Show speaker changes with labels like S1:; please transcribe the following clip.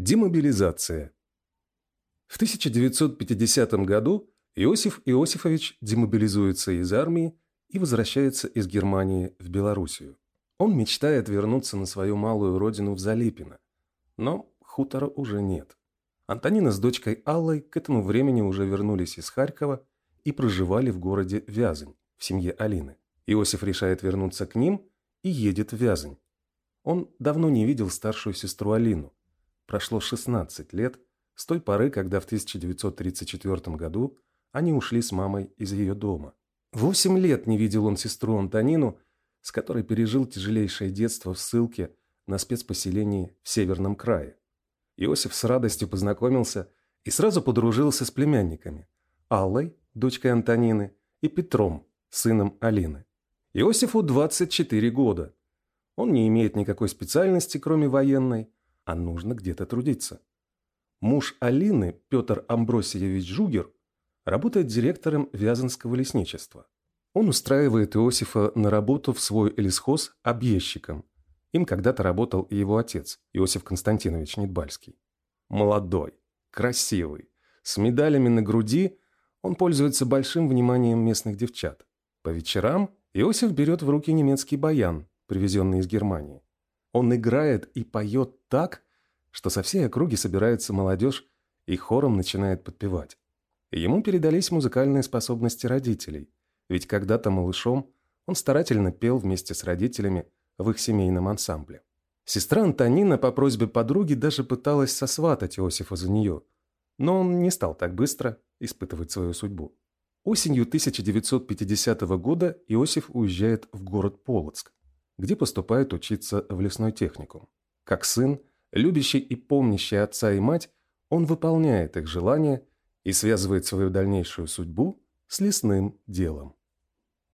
S1: Демобилизация. В 1950 году Иосиф Иосифович демобилизуется из армии и возвращается из Германии в Белоруссию. Он мечтает вернуться на свою малую родину в Залипино, но хутора уже нет. Антонина с дочкой Аллой к этому времени уже вернулись из Харькова и проживали в городе Вязань, в семье Алины. Иосиф решает вернуться к ним и едет в Вязань. Он давно не видел старшую сестру Алину, Прошло 16 лет с той поры, когда в 1934 году они ушли с мамой из ее дома. Восемь лет не видел он сестру Антонину, с которой пережил тяжелейшее детство в ссылке на спецпоселении в Северном крае. Иосиф с радостью познакомился и сразу подружился с племянниками – Аллой, дочкой Антонины, и Петром, сыном Алины. Иосифу 24 года. Он не имеет никакой специальности, кроме военной – а нужно где-то трудиться. Муж Алины, Петр Амбросиевич Жугер, работает директором Вязанского лесничества. Он устраивает Иосифа на работу в свой лесхоз объездчиком. Им когда-то работал и его отец, Иосиф Константинович Нидбальский. Молодой, красивый, с медалями на груди, он пользуется большим вниманием местных девчат. По вечерам Иосиф берет в руки немецкий баян, привезенный из Германии. Он играет и поет так, что со всей округи собирается молодежь и хором начинает подпевать. Ему передались музыкальные способности родителей, ведь когда-то малышом он старательно пел вместе с родителями в их семейном ансамбле. Сестра Антонина по просьбе подруги даже пыталась сосватать Иосифа за нее, но он не стал так быстро испытывать свою судьбу. Осенью 1950 года Иосиф уезжает в город Полоцк, где поступает учиться в лесной техникум. Как сын, любящий и помнящий отца и мать, он выполняет их желания и связывает свою дальнейшую судьбу с лесным делом.